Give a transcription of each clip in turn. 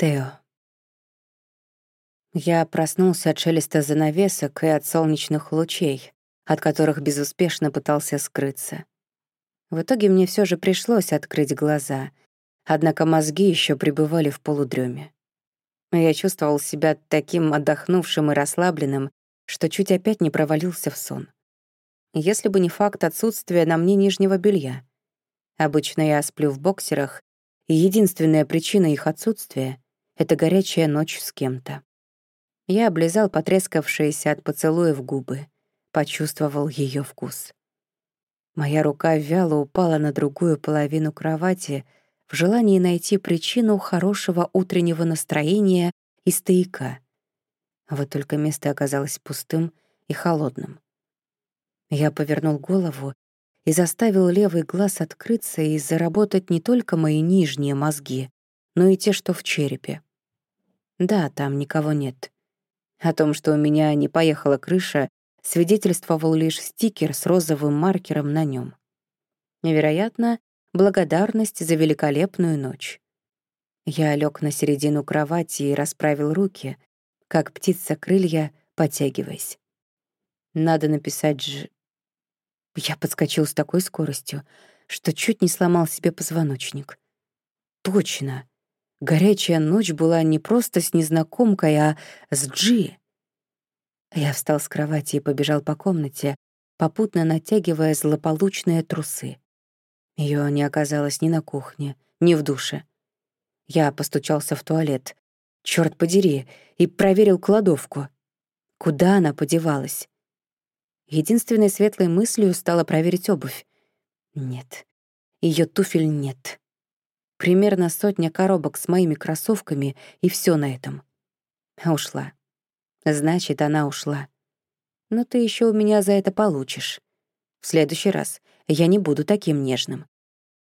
Тео. Я проснулся от шелеста занавесок и от солнечных лучей, от которых безуспешно пытался скрыться. В итоге мне все же пришлось открыть глаза, однако мозги еще пребывали в полудреме. Я чувствовал себя таким отдохнувшим и расслабленным, что чуть опять не провалился в сон. Если бы не факт отсутствия на мне нижнего белья. Обычно я сплю в боксерах, и единственная причина их отсутствия это горячая ночь с кем-то. Я облизал потрескавшиеся от поцелуев губы, почувствовал ее вкус. Моя рука вяло упала на другую половину кровати в желании найти причину хорошего утреннего настроения и стояка. Вот только место оказалось пустым и холодным. Я повернул голову и заставил левый глаз открыться и заработать не только мои нижние мозги, но и те, что в черепе. Да, там никого нет. О том, что у меня не поехала крыша, свидетельствовал лишь стикер с розовым маркером на нем. Невероятно, благодарность за великолепную ночь. Я лег на середину кровати и расправил руки, как птица крылья, потягиваясь. Надо написать ж... Я подскочил с такой скоростью, что чуть не сломал себе позвоночник. Точно. Горячая ночь была не просто с незнакомкой, а с Джи. Я встал с кровати и побежал по комнате, попутно натягивая злополучные трусы. Ее не оказалось ни на кухне, ни в душе. Я постучался в туалет, черт подери, и проверил кладовку. Куда она подевалась? Единственной светлой мыслью стало проверить обувь. Нет, ее туфель нет. Примерно сотня коробок с моими кроссовками, и все на этом. Ушла. Значит, она ушла. Но ты еще у меня за это получишь. В следующий раз я не буду таким нежным.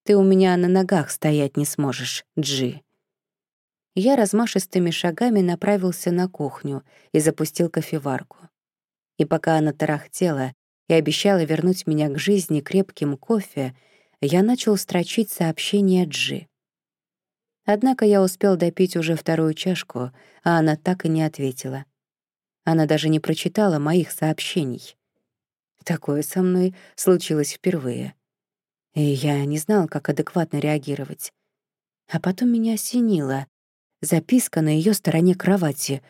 Ты у меня на ногах стоять не сможешь, Джи. Я размашистыми шагами направился на кухню и запустил кофеварку. И пока она тарахтела и обещала вернуть меня к жизни крепким кофе, я начал строчить сообщение Джи. Однако я успел допить уже вторую чашку, а она так и не ответила. Она даже не прочитала моих сообщений. Такое со мной случилось впервые. И я не знал, как адекватно реагировать. А потом меня осенило. Записка на ее стороне кровати.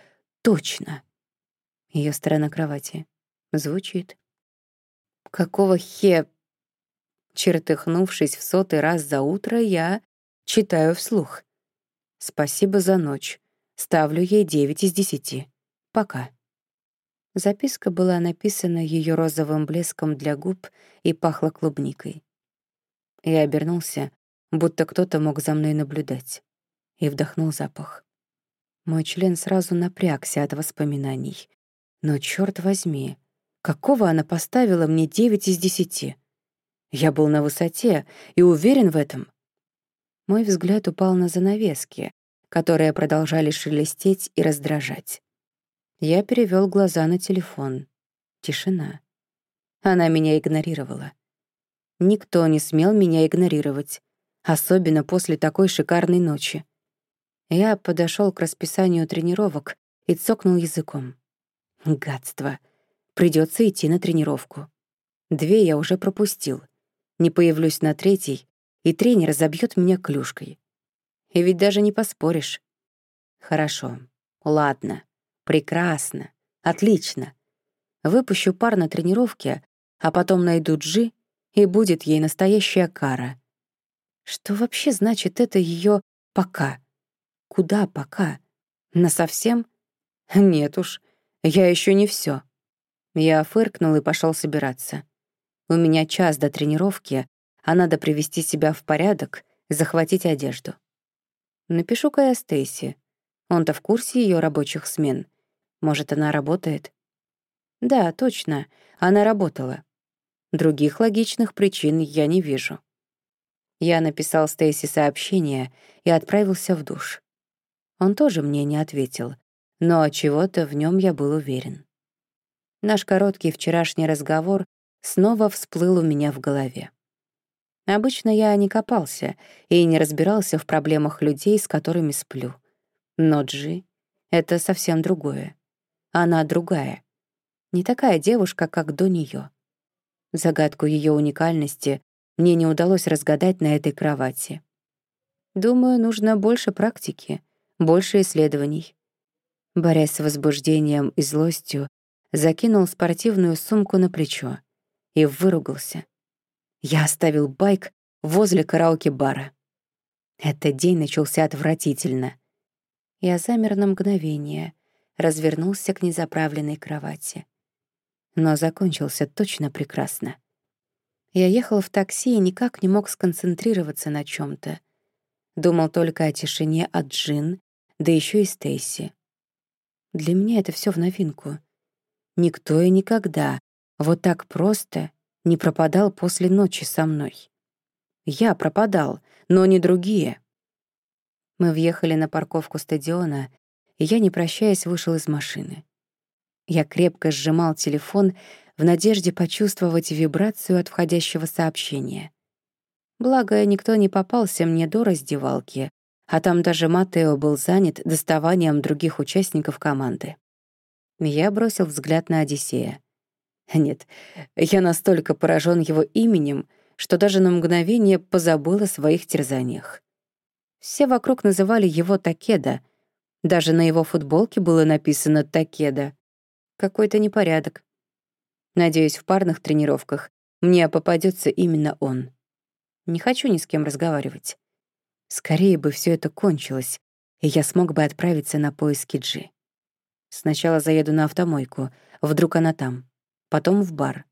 Точно. Ее сторона кровати. Звучит. Какого хе... Чертыхнувшись в сотый раз за утро, я читаю вслух. Спасибо за ночь. Ставлю ей 9 из 10. Пока. Записка была написана ее розовым блеском для губ и пахла клубникой. Я обернулся, будто кто-то мог за мной наблюдать, и вдохнул запах. Мой член сразу напрягся от воспоминаний. Но черт возьми, какого она поставила мне 9 из 10? Я был на высоте и уверен в этом. Мой взгляд упал на занавески, которые продолжали шелестеть и раздражать. Я перевел глаза на телефон. Тишина. Она меня игнорировала. Никто не смел меня игнорировать, особенно после такой шикарной ночи. Я подошел к расписанию тренировок и цокнул языком. Гадство. Придется идти на тренировку. Две я уже пропустил. Не появлюсь на третьей, и тренер забьет меня клюшкой. И ведь даже не поспоришь. Хорошо, ладно, прекрасно, отлично. Выпущу пар на тренировке, а потом найду Джи, и будет ей настоящая кара. Что вообще значит это ее «пока»? Куда «пока»? Насовсем? Нет уж, я еще не все. Я фыркнул и пошел собираться. У меня час до тренировки, а надо привести себя в порядок, захватить одежду. Напишу-ка я Стейси. Он-то в курсе ее рабочих смен. Может, она работает? Да, точно, она работала. Других логичных причин я не вижу. Я написал Стейси сообщение и отправился в душ. Он тоже мне не ответил, но чего-то в нем я был уверен. Наш короткий вчерашний разговор снова всплыл у меня в голове. Обычно я не копался и не разбирался в проблемах людей, с которыми сплю. Но Джи — это совсем другое. Она другая. Не такая девушка, как до нее. Загадку ее уникальности мне не удалось разгадать на этой кровати. Думаю, нужно больше практики, больше исследований. Борясь с возбуждением и злостью, закинул спортивную сумку на плечо и выругался. Я оставил байк возле караоке-бара. Этот день начался отвратительно. Я замер на мгновение, развернулся к незаправленной кровати. Но закончился точно прекрасно. Я ехал в такси и никак не мог сконцентрироваться на чем то Думал только о тишине от Джин, да еще и Стейси. Для меня это все в новинку. Никто и никогда вот так просто не пропадал после ночи со мной. Я пропадал, но не другие. Мы въехали на парковку стадиона, и я, не прощаясь, вышел из машины. Я крепко сжимал телефон в надежде почувствовать вибрацию от входящего сообщения. Благо, никто не попался мне до раздевалки, а там даже Матео был занят доставанием других участников команды. Я бросил взгляд на Одиссея. Нет, я настолько поражен его именем, что даже на мгновение позабыл о своих терзаниях. Все вокруг называли его Такеда. Даже на его футболке было написано «Такеда». Какой-то непорядок. Надеюсь, в парных тренировках мне попадется именно он. Не хочу ни с кем разговаривать. Скорее бы все это кончилось, и я смог бы отправиться на поиски Джи. Сначала заеду на автомойку, вдруг она там, потом в бар.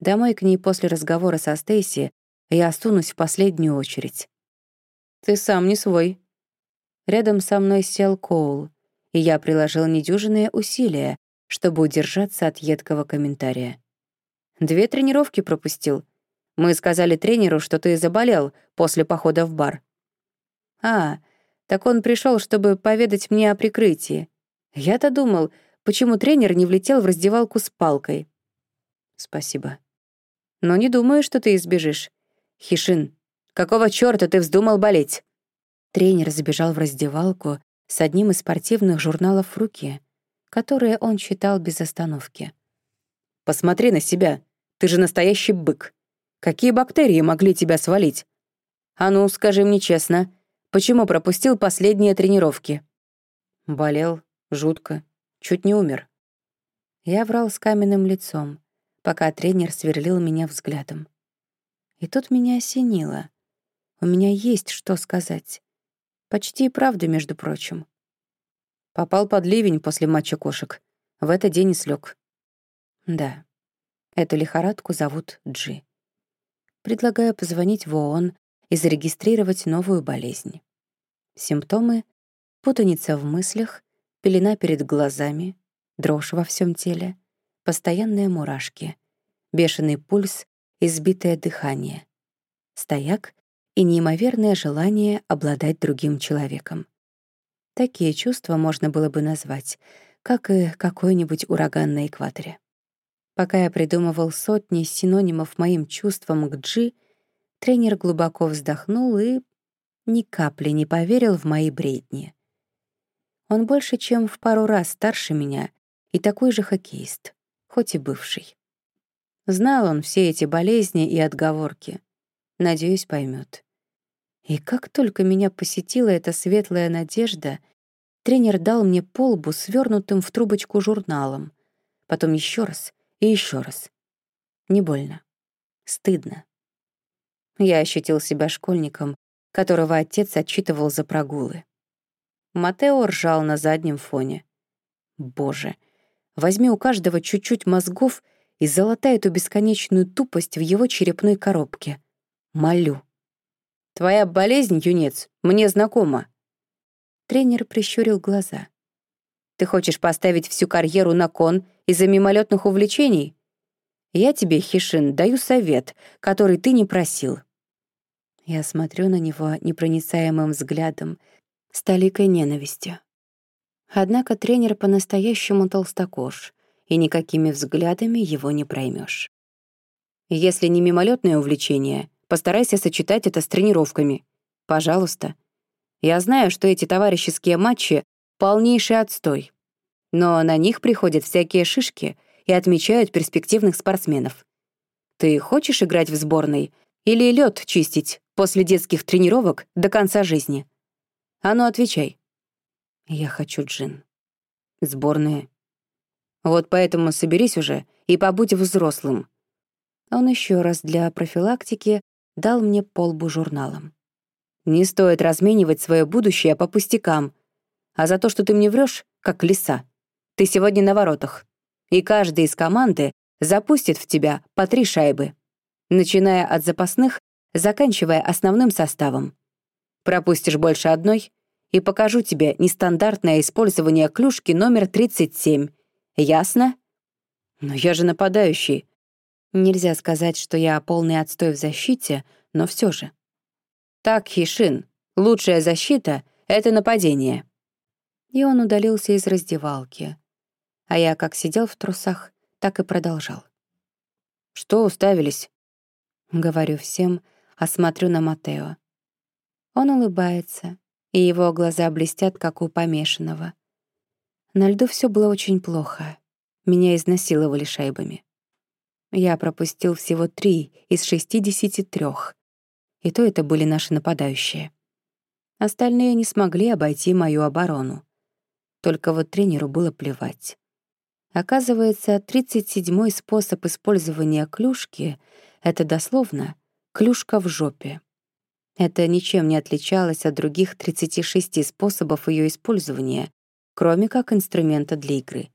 Домой к ней после разговора со Стейси я осунусь в последнюю очередь. «Ты сам не свой». Рядом со мной сел Коул, и я приложил недюжинные усилия, чтобы удержаться от едкого комментария. «Две тренировки пропустил. Мы сказали тренеру, что ты заболел после похода в бар». «А, так он пришел, чтобы поведать мне о прикрытии. Я-то думал, почему тренер не влетел в раздевалку с палкой». «Спасибо. Но не думаю, что ты избежишь. Хишин, какого чёрта ты вздумал болеть?» Тренер забежал в раздевалку с одним из спортивных журналов в руке, которые он читал без остановки. «Посмотри на себя. Ты же настоящий бык. Какие бактерии могли тебя свалить? А ну, скажи мне честно, почему пропустил последние тренировки?» Болел, жутко, чуть не умер. Я врал с каменным лицом, пока тренер сверлил меня взглядом. И тут меня осенило. У меня есть что сказать. Почти правда, между прочим. Попал под ливень после матча кошек. В этот день и слег. Да, эту лихорадку зовут Джи. Предлагаю позвонить в ООН и зарегистрировать новую болезнь. Симптомы — путаница в мыслях, пелена перед глазами, дрожь во всем теле, постоянные мурашки, бешеный пульс, избитое дыхание, стояк и неимоверное желание обладать другим человеком. Такие чувства можно было бы назвать, как и какой-нибудь ураган на экваторе. Пока я придумывал сотни синонимов моим чувствам к Джи, тренер глубоко вздохнул и ни капли не поверил в мои бредни. Он больше, чем в пару раз старше меня и такой же хоккеист, хоть и бывший. Знал он все эти болезни и отговорки. Надеюсь, поймет. И как только меня посетила эта светлая надежда, тренер дал мне полбу свернутым в трубочку журналом, потом еще раз и еще раз. Не больно. Стыдно. Я ощутил себя школьником, которого отец отчитывал за прогулы. Матео ржал на заднем фоне. Боже, возьми у каждого чуть-чуть мозгов и золотай эту бесконечную тупость в его черепной коробке. Молю. Твоя болезнь, юнец, мне знакома». Тренер прищурил глаза. «Ты хочешь поставить всю карьеру на кон из-за мимолетных увлечений? Я тебе, Хишин, даю совет, который ты не просил». Я смотрю на него непроницаемым взглядом, с толикой ненавистью. Однако тренер по-настоящему толстокож, и никакими взглядами его не проймешь. Если не мимолетное увлечение, Постарайся сочетать это с тренировками. Пожалуйста. Я знаю, что эти товарищеские матчи — полнейший отстой. Но на них приходят всякие шишки и отмечают перспективных спортсменов. Ты хочешь играть в сборной или лед чистить после детских тренировок до конца жизни? А ну, отвечай. Я хочу джин. Сборная. Вот поэтому соберись уже и побудь взрослым. Он еще раз для профилактики дал мне полбу журналом. Не стоит разменивать свое будущее по пустякам. А за то, что ты мне врешь, как лиса. Ты сегодня на воротах. И каждый из команды запустит в тебя по три шайбы. Начиная от запасных, заканчивая основным составом. Пропустишь больше одной, и покажу тебе нестандартное использование клюшки номер 37. Ясно? Но я же нападающий. Нельзя сказать, что я полный отстой в защите, но все же. «Так, Хишин, лучшая защита — это нападение». И он удалился из раздевалки. А я как сидел в трусах, так и продолжал. «Что уставились?» Говорю всем, а смотрю на Матео. Он улыбается, и его глаза блестят, как у помешанного. На льду все было очень плохо. Меня изнасиловали шайбами. Я пропустил всего три из шестидесяти трех, и то это были наши нападающие. Остальные не смогли обойти мою оборону. Только вот тренеру было плевать. Оказывается, 37-й способ использования клюшки — это дословно «клюшка в жопе». Это ничем не отличалось от других 36 способов ее использования, кроме как инструмента для игры.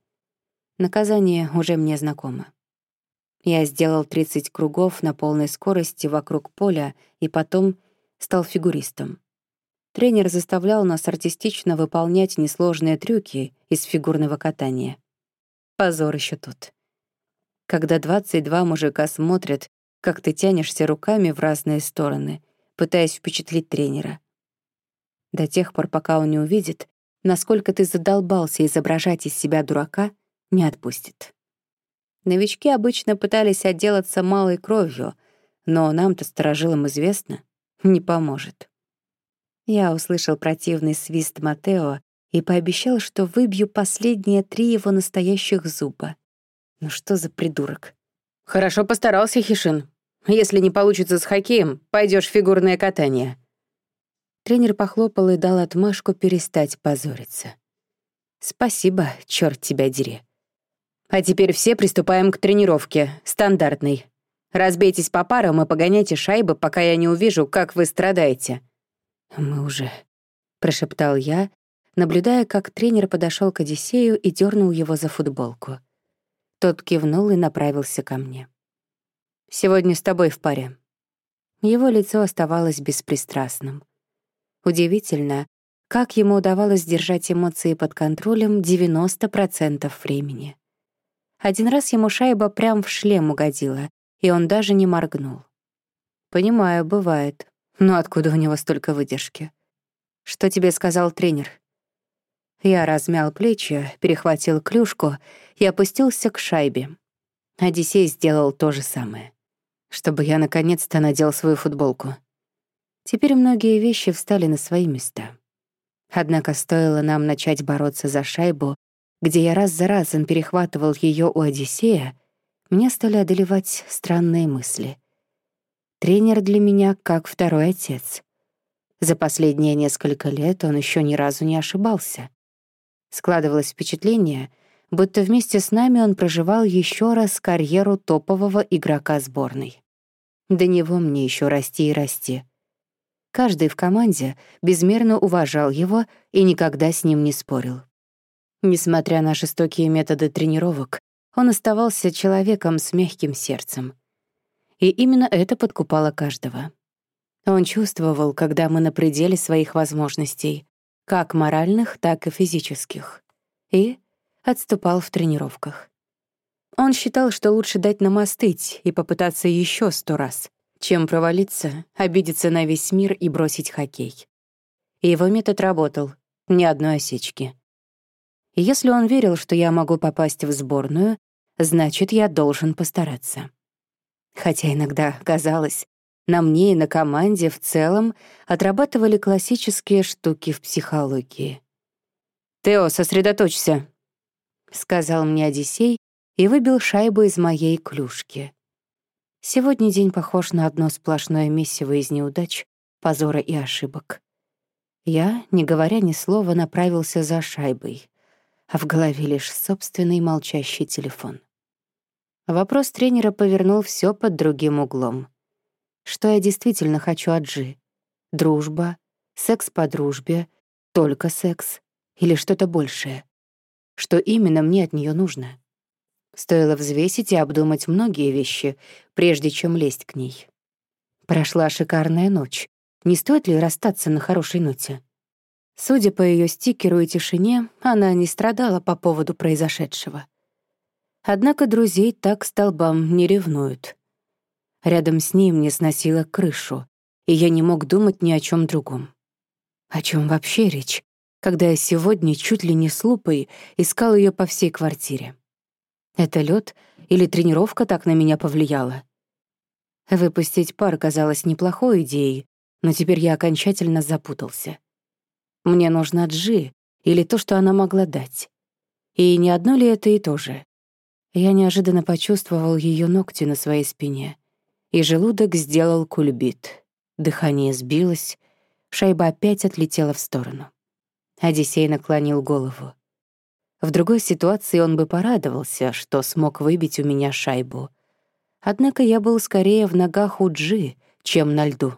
Наказание уже мне знакомо. Я сделал 30 кругов на полной скорости вокруг поля и потом стал фигуристом. Тренер заставлял нас артистично выполнять несложные трюки из фигурного катания. Позор еще тут. Когда 22 мужика смотрят, как ты тянешься руками в разные стороны, пытаясь впечатлить тренера. До тех пор, пока он не увидит, насколько ты задолбался изображать из себя дурака, не отпустит. Новички обычно пытались отделаться малой кровью, но нам-то, сторожилам, известно, не поможет. Я услышал противный свист Матео и пообещал, что выбью последние три его настоящих зуба. Ну что за придурок? «Хорошо постарался, Хишин. Если не получится с хоккеем, пойдешь в фигурное катание». Тренер похлопал и дал отмашку перестать позориться. «Спасибо, черт тебя дери». А теперь все приступаем к тренировке, стандартной. Разбейтесь по парам и погоняйте шайбы, пока я не увижу, как вы страдаете». «Мы уже...» — прошептал я, наблюдая, как тренер подошел к Одиссею и дернул его за футболку. Тот кивнул и направился ко мне. «Сегодня с тобой в паре». Его лицо оставалось беспристрастным. Удивительно, как ему удавалось держать эмоции под контролем 90% времени. Один раз ему шайба прям в шлем угодила, и он даже не моргнул. Понимаю, бывает. Но откуда у него столько выдержки? Что тебе сказал тренер? Я размял плечи, перехватил клюшку и опустился к шайбе. Одиссей сделал то же самое. Чтобы я наконец-то надел свою футболку. Теперь многие вещи встали на свои места. Однако стоило нам начать бороться за шайбу, где я раз за разом перехватывал ее у Одиссея, меня стали одолевать странные мысли. Тренер для меня как второй отец. За последние несколько лет он еще ни разу не ошибался. Складывалось впечатление, будто вместе с нами он проживал еще раз карьеру топового игрока сборной. До него мне еще расти и расти. Каждый в команде безмерно уважал его и никогда с ним не спорил. Несмотря на жестокие методы тренировок, он оставался человеком с мягким сердцем. И именно это подкупало каждого. Он чувствовал, когда мы на пределе своих возможностей, как моральных, так и физических, и отступал в тренировках. Он считал, что лучше дать нам остыть и попытаться еще сто раз, чем провалиться, обидеться на весь мир и бросить хоккей. И его метод работал, ни одной осечки. И если он верил, что я могу попасть в сборную, значит, я должен постараться. Хотя иногда казалось, на мне и на команде в целом отрабатывали классические штуки в психологии. «Тео, сосредоточься», — сказал мне Одиссей и выбил шайбу из моей клюшки. Сегодня день похож на одно сплошное месиво из неудач, позора и ошибок. Я, не говоря ни слова, направился за шайбой, а в голове лишь собственный молчащий телефон. Вопрос тренера повернул все под другим углом. Что я действительно хочу от Джи? Дружба? Секс по дружбе? Только секс? Или что-то большее? Что именно мне от нее нужно? Стоило взвесить и обдумать многие вещи, прежде чем лезть к ней. Прошла шикарная ночь. Не стоит ли расстаться на хорошей ноте? Судя по ее стикеру и тишине, она не страдала по поводу произошедшего. Однако друзей так столбам не ревнуют. Рядом с ней мне сносило крышу, и я не мог думать ни о чем другом. О чем вообще речь, когда я сегодня чуть ли не с лупой искал ее по всей квартире? Это лед или тренировка так на меня повлияла? Выпустить пар казалось неплохой идеей, но теперь я окончательно запутался. Мне нужна Джи или то, что она могла дать. И не одно ли это и то же? Я неожиданно почувствовал ее ногти на своей спине, и желудок сделал кульбит. Дыхание сбилось, шайба опять отлетела в сторону. Одиссей наклонил голову. В другой ситуации он бы порадовался, что смог выбить у меня шайбу. Однако я был скорее в ногах у Джи, чем на льду.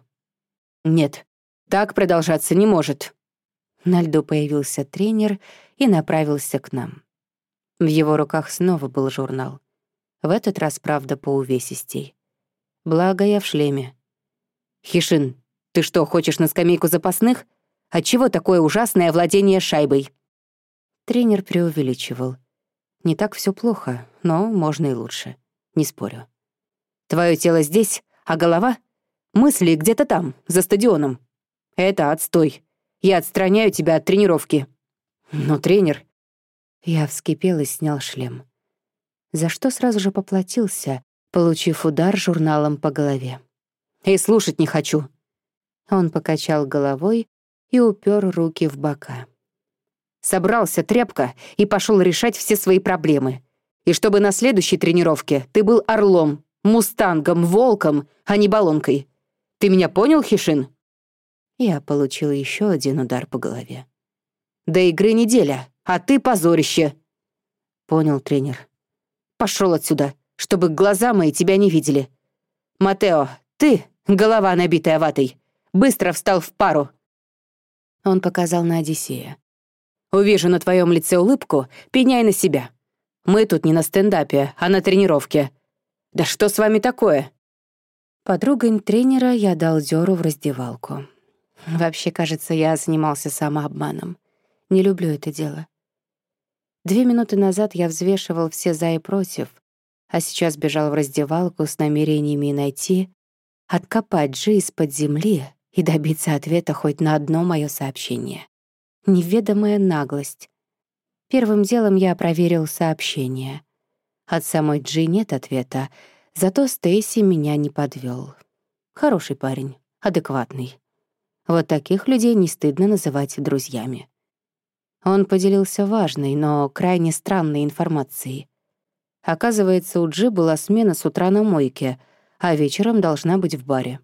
«Нет, так продолжаться не может». На льду появился тренер и направился к нам. В его руках снова был журнал. В этот раз, правда, по увесистей. Благо, я в шлеме. «Хишин, ты что, хочешь на скамейку запасных? Отчего такое ужасное владение шайбой?» Тренер преувеличивал. Не так все плохо, но можно и лучше. Не спорю. Твое тело здесь, а голова? Мысли где-то там, за стадионом. Это отстой. Я отстраняю тебя от тренировки. Но тренер... Я вскипел и снял шлем. За что сразу же поплатился, получив удар журналом по голове. «И слушать не хочу». Он покачал головой и упер руки в бока. Собрался, тряпка, и пошел решать все свои проблемы. И чтобы на следующей тренировке ты был орлом, мустангом, волком, а не баллонкой. Ты меня понял, Хишин?» Я получил еще один удар по голове. «До игры неделя, а ты позорище!» «Понял, тренер. Пошел отсюда, чтобы глаза мои тебя не видели. Матео, ты, голова набитая ватой, быстро встал в пару!» Он показал на Одиссея. «Увижу на твоем лице улыбку, пеняй на себя. Мы тут не на стендапе, а на тренировке. Да что с вами такое?» Подругой тренера я дал дёру в раздевалку. Вообще, кажется, я занимался самообманом. Не люблю это дело. Две минуты назад я взвешивал все «за» и «против», а сейчас бежал в раздевалку с намерениями найти, откопать Джи из-под земли и добиться ответа хоть на одно моё сообщение. Неведомая наглость. Первым делом я проверил сообщение. От самой Джи нет ответа, зато Стейси меня не подвел. Хороший парень, адекватный. Вот таких людей не стыдно называть друзьями. Он поделился важной, но крайне странной информацией. Оказывается, у Джи была смена с утра на мойке, а вечером должна быть в баре.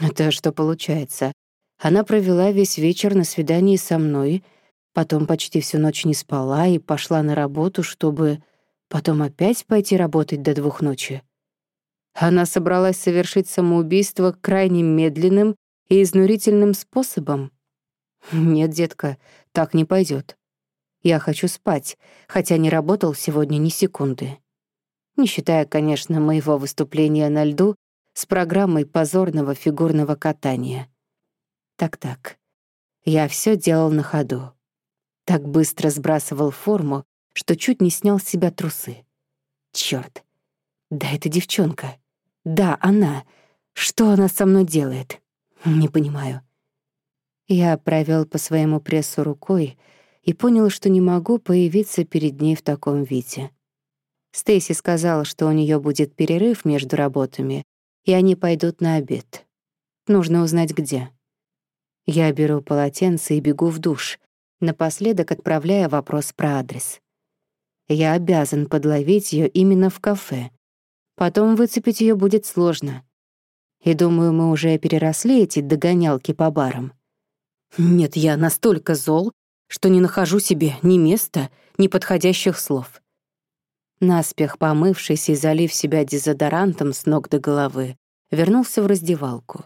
Это что получается? Она провела весь вечер на свидании со мной, потом почти всю ночь не спала и пошла на работу, чтобы потом опять пойти работать до двух ночи. Она собралась совершить самоубийство крайне медленным и изнурительным способом. Нет, детка, так не пойдет. Я хочу спать, хотя не работал сегодня ни секунды. Не считая, конечно, моего выступления на льду с программой позорного фигурного катания. Так-так. Я все делал на ходу. Так быстро сбрасывал форму, что чуть не снял с себя трусы. Черт! Да это девчонка. Да, она. Что она со мной делает? Не понимаю. Я провел по своему прессу рукой и понял, что не могу появиться перед ней в таком виде. Стейси сказала, что у нее будет перерыв между работами, и они пойдут на обед. Нужно узнать, где. Я беру полотенце и бегу в душ, напоследок отправляя вопрос про адрес. Я обязан подловить ее именно в кафе. Потом выцепить ее будет сложно. И думаю, мы уже переросли эти догонялки по барам. Нет, я настолько зол, что не нахожу себе ни места, ни подходящих слов. Наспех помывшись и залив себя дезодорантом с ног до головы, вернулся в раздевалку.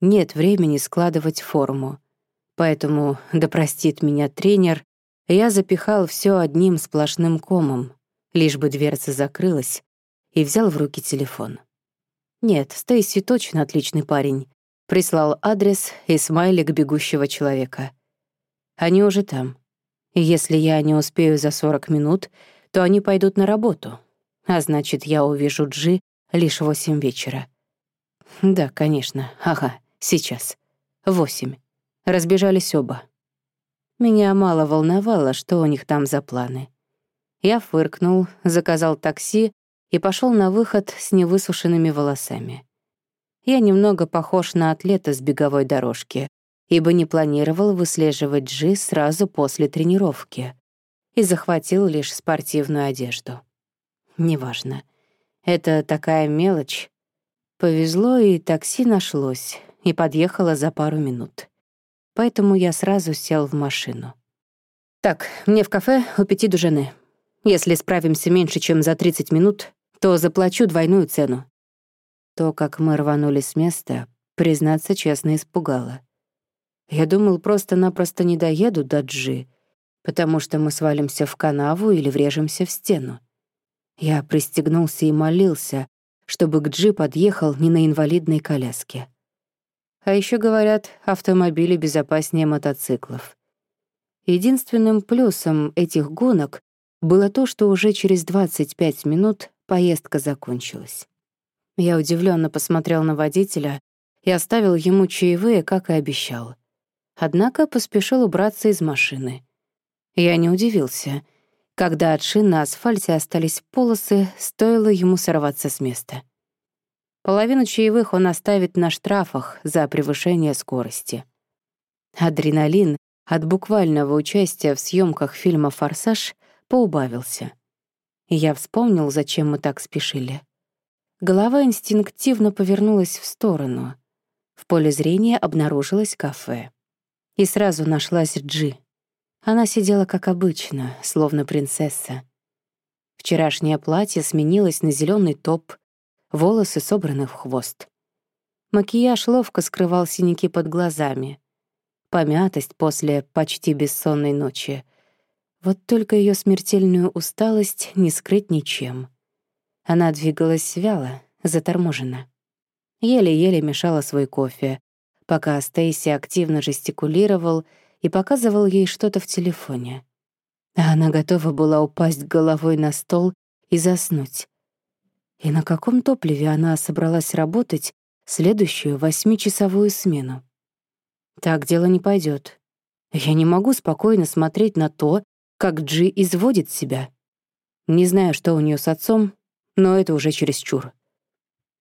Нет времени складывать форму. Поэтому, да простит меня тренер, я запихал все одним сплошным комом, лишь бы дверца закрылась, и взял в руки телефон. Нет, Стейси точно отличный парень. Прислал адрес и смайлик бегущего человека. Они уже там. И если я не успею за 40 минут, то они пойдут на работу. А значит, я увижу Джи лишь восемь вечера. Да, конечно. Ага, сейчас. Восемь. Разбежались оба. Меня мало волновало, что у них там за планы. Я фыркнул, заказал такси и пошел на выход с невысушенными волосами. Я немного похож на атлета с беговой дорожки, ибо не планировал выслеживать Джи сразу после тренировки и захватил лишь спортивную одежду. Неважно. Это такая мелочь. Повезло, и такси нашлось, и подъехало за пару минут. Поэтому я сразу сел в машину. «Так, мне в кафе у пяти до. Если справимся меньше, чем за 30 минут, то заплачу двойную цену». То, как мы рванули с места, признаться честно, испугало. Я думал, просто-напросто не доеду до Джи, потому что мы свалимся в канаву или врежемся в стену. Я пристегнулся и молился, чтобы к Джи подъехал не на инвалидной коляске. А еще говорят, автомобили безопаснее мотоциклов. Единственным плюсом этих гонок было то, что уже через 25 минут поездка закончилась. Я удивленно посмотрел на водителя и оставил ему чаевые, как и обещал. Однако поспешил убраться из машины. Я не удивился. Когда от шин на асфальте остались полосы, стоило ему сорваться с места. Половину чаевых он оставит на штрафах за превышение скорости. Адреналин от буквального участия в съемках фильма «Форсаж» поубавился. я вспомнил, зачем мы так спешили. Голова инстинктивно повернулась в сторону. В поле зрения обнаружилось кафе. И сразу нашлась Джи. Она сидела как обычно, словно принцесса. Вчерашнее платье сменилось на зеленый топ, волосы собраны в хвост. Макияж ловко скрывал синяки под глазами. Помятость после почти бессонной ночи. Вот только ее смертельную усталость не скрыть ничем. Она двигалась вяло, заторможенно. Еле-еле мешала свой кофе, пока Стейси активно жестикулировал и показывал ей что-то в телефоне. А она готова была упасть головой на стол и заснуть. И на каком топливе она собралась работать следующую восьмичасовую смену? Так дело не пойдет. Я не могу спокойно смотреть на то, как Джи изводит себя. Не знаю, что у нее с отцом, но это уже чересчур.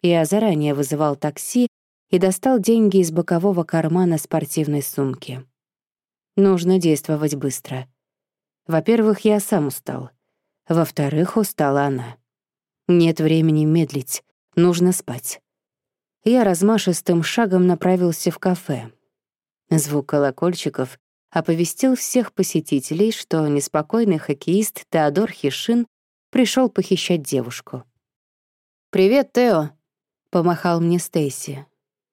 Я заранее вызывал такси и достал деньги из бокового кармана спортивной сумки. Нужно действовать быстро. Во-первых, я сам устал. Во-вторых, устала она. Нет времени медлить, нужно спать. Я размашистым шагом направился в кафе. Звук колокольчиков оповестил всех посетителей, что неспокойный хоккеист Теодор Хишин пришел похищать девушку. «Привет, Тео!» — помахал мне Стейси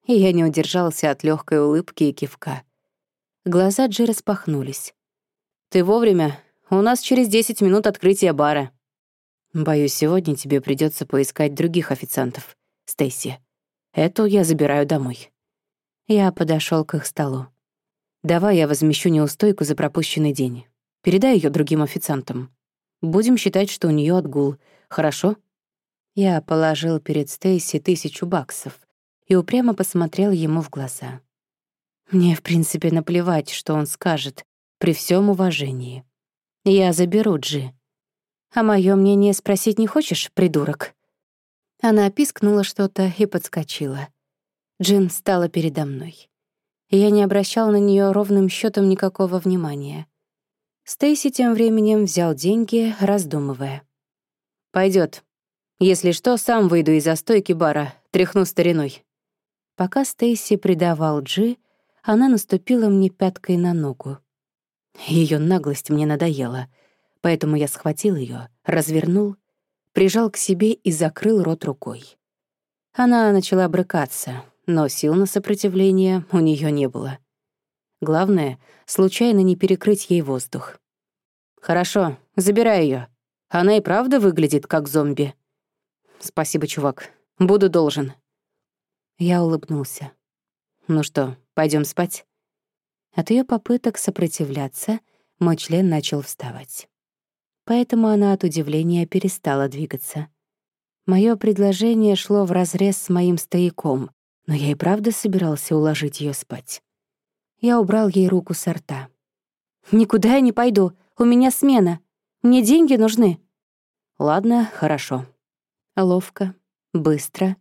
и я не удержался от легкой улыбки и кивка. Глаза Джи распахнулись. «Ты вовремя. У нас через 10 минут открытие бара». «Боюсь, сегодня тебе придется поискать других официантов, Стейси. Эту я забираю домой». Я подошел к их столу. «Давай я возмещу неустойку за пропущенный день. Передай ее другим официантам. Будем считать, что у нее отгул. Хорошо?» Я положил перед Стейси тысячу баксов, и упрямо посмотрел ему в глаза. Мне, в принципе, наплевать, что он скажет, при всем уважении. Я заберу Джи. А мое мнение спросить не хочешь, придурок? Она пискнула что-то и подскочила. Джин стала передо мной. Я не обращал на нее ровным счетом никакого внимания. Стейси тем временем взял деньги, раздумывая. Пойдет. Если что, сам выйду из-за стойки бара, тряхну стариной». Пока Стейси предавал Джи, она наступила мне пяткой на ногу. Ее наглость мне надоела, поэтому я схватил ее, развернул, прижал к себе и закрыл рот рукой. Она начала брыкаться, но сил на сопротивление у нее не было. Главное — случайно не перекрыть ей воздух. «Хорошо, забирай ее. Она и правда выглядит как зомби». «Спасибо, чувак. Буду должен». Я улыбнулся. «Ну что, пойдем спать?» От ее попыток сопротивляться мой член начал вставать. Поэтому она от удивления перестала двигаться. Мое предложение шло вразрез с моим стояком, но я и правда собирался уложить ее спать. Я убрал ей руку с рта. «Никуда я не пойду, у меня смена. Мне деньги нужны». «Ладно, хорошо». Ловко, быстро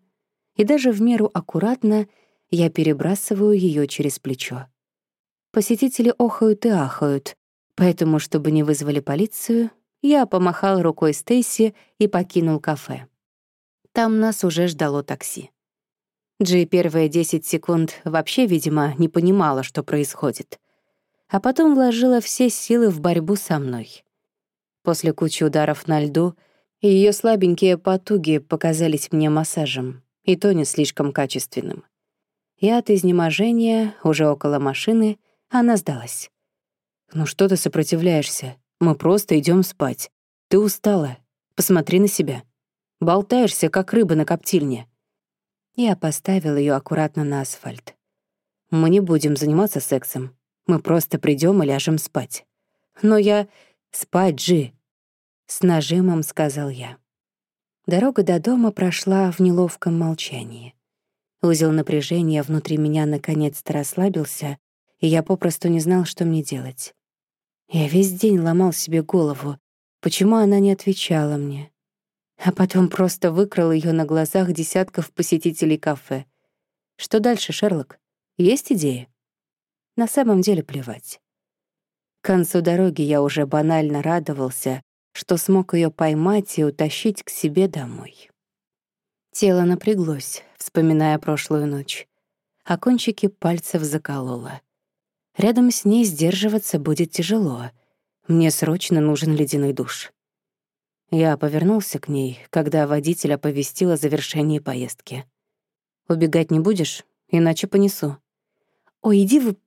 и даже в меру аккуратно я перебрасываю ее через плечо. Посетители охают и ахают, поэтому, чтобы не вызвали полицию, я помахал рукой Стейси и покинул кафе. Там нас уже ждало такси. Джей первые 10 секунд вообще, видимо, не понимала, что происходит. А потом вложила все силы в борьбу со мной. После кучи ударов на льду ее слабенькие потуги показались мне массажем, и то не слишком качественным. И от изнеможения, уже около машины, она сдалась. «Ну что ты сопротивляешься? Мы просто идем спать. Ты устала. Посмотри на себя. Болтаешься, как рыба на коптильне». Я поставил ее аккуратно на асфальт. «Мы не будем заниматься сексом. Мы просто придем и ляжем спать». «Но я...» «Спать, Джи!» С нажимом сказал я. Дорога до дома прошла в неловком молчании. Узел напряжения внутри меня наконец-то расслабился, и я попросту не знал, что мне делать. Я весь день ломал себе голову, почему она не отвечала мне. А потом просто выкрал ее на глазах десятков посетителей кафе. Что дальше, Шерлок? Есть идеи? На самом деле плевать. К концу дороги я уже банально радовался, что смог ее поймать и утащить к себе домой. Тело напряглось, вспоминая прошлую ночь, а кончики пальцев закололо. Рядом с ней сдерживаться будет тяжело. Мне срочно нужен ледяной душ. Я повернулся к ней, когда водитель оповестил о завершении поездки. «Убегать не будешь? Иначе понесу». «Ой, иди вы...»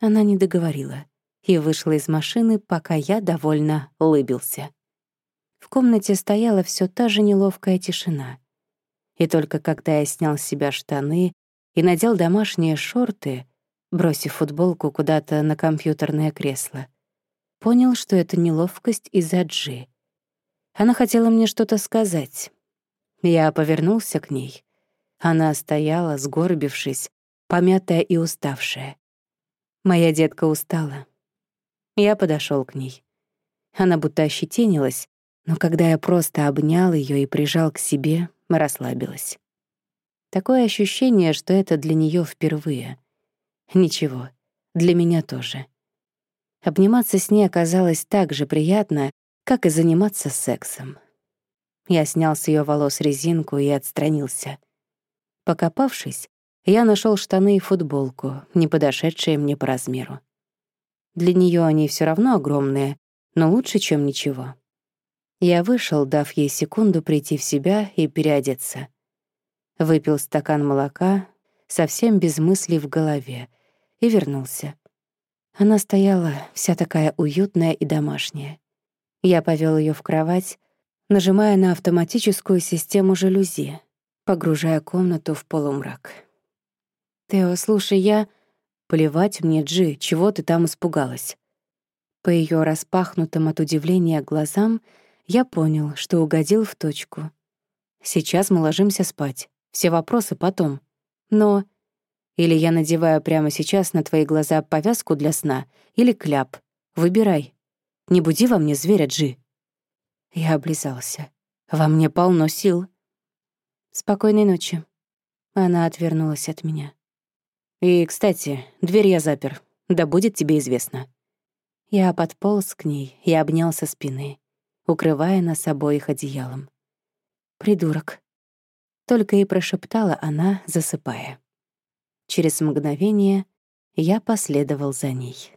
Она не договорила и вышла из машины, пока я довольно улыбился. В комнате стояла все та же неловкая тишина. И только когда я снял с себя штаны и надел домашние шорты, бросив футболку куда-то на компьютерное кресло. Понял, что это неловкость из-за Джи. Она хотела мне что-то сказать. Я повернулся к ней. Она стояла, сгорбившись, помятая и уставшая. Моя детка устала. Я подошел к ней. Она будто ощетинилась, но когда я просто обнял ее и прижал к себе, расслабилась. Такое ощущение, что это для нее впервые — Ничего, для меня тоже. Обниматься с ней оказалось так же приятно, как и заниматься сексом. Я снял с ее волос резинку и отстранился. Покопавшись, я нашел штаны и футболку, не подошедшие мне по размеру. Для нее они все равно огромные, но лучше, чем ничего. Я вышел, дав ей секунду прийти в себя и переодеться. Выпил стакан молока, совсем без мыслей в голове, и вернулся. Она стояла вся такая уютная и домашняя. Я повел ее в кровать, нажимая на автоматическую систему жалюзи, погружая комнату в полумрак. «Тео, слушай, я...» «Плевать мне, Джи, чего ты там испугалась?» По ее распахнутым от удивления глазам я понял, что угодил в точку. «Сейчас мы ложимся спать. Все вопросы потом. Но или я надеваю прямо сейчас на твои глаза повязку для сна, или кляп. Выбирай. Не буди во мне зверя, Джи». Я облизался. «Во мне полно сил». Спокойной ночи. Она отвернулась от меня. И, кстати, дверь я запер. Да будет тебе известно. Я подполз к ней и обнял со спины, укрывая нас обоих одеялом. «Придурок», — только и прошептала она, засыпая. Через мгновение я последовал за ней.